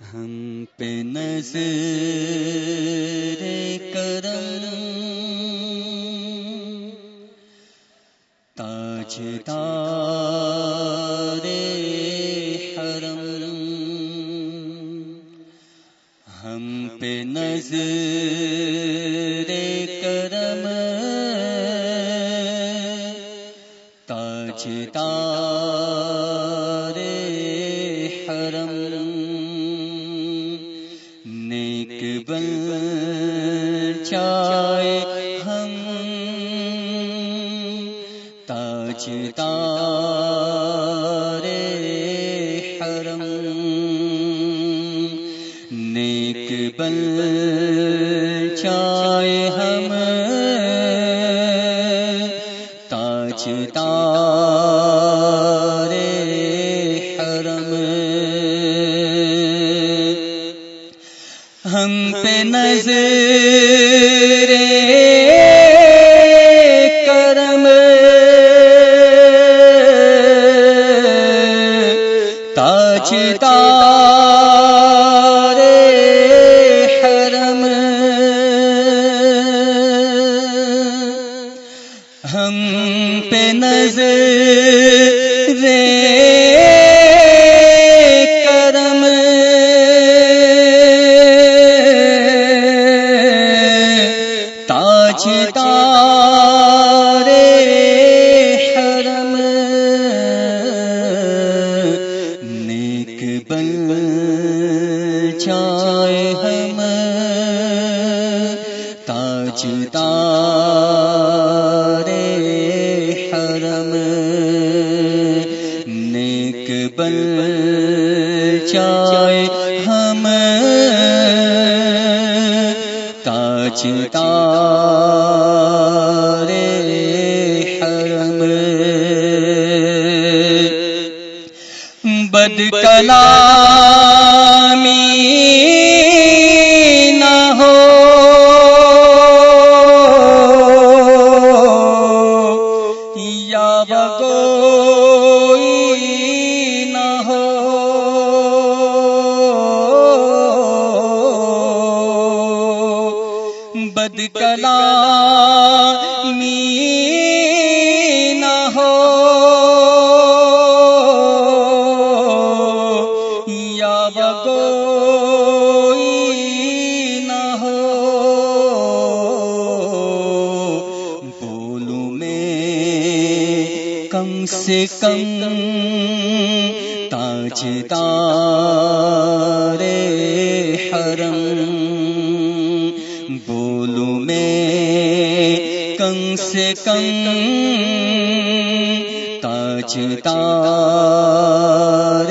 ہم پہ نظر کرم تاج تار حرم ہم پہ نظر کرم تاج تار نیک بن چائے ہم۔ تاج تارے حرم۔ نیک بن چائے ہم۔ ہم پہ نظر کرم تاج تار حرم ہم پہ نظر چائے ہم تاج تار حرم نیک بن چائے ہم تاج تار حرم بد کلامی یا بگوئی نہ ہو بد کلامی نہ ہو کم سے کم تاج تار حرم بولوں میں کم سے کم تاج تار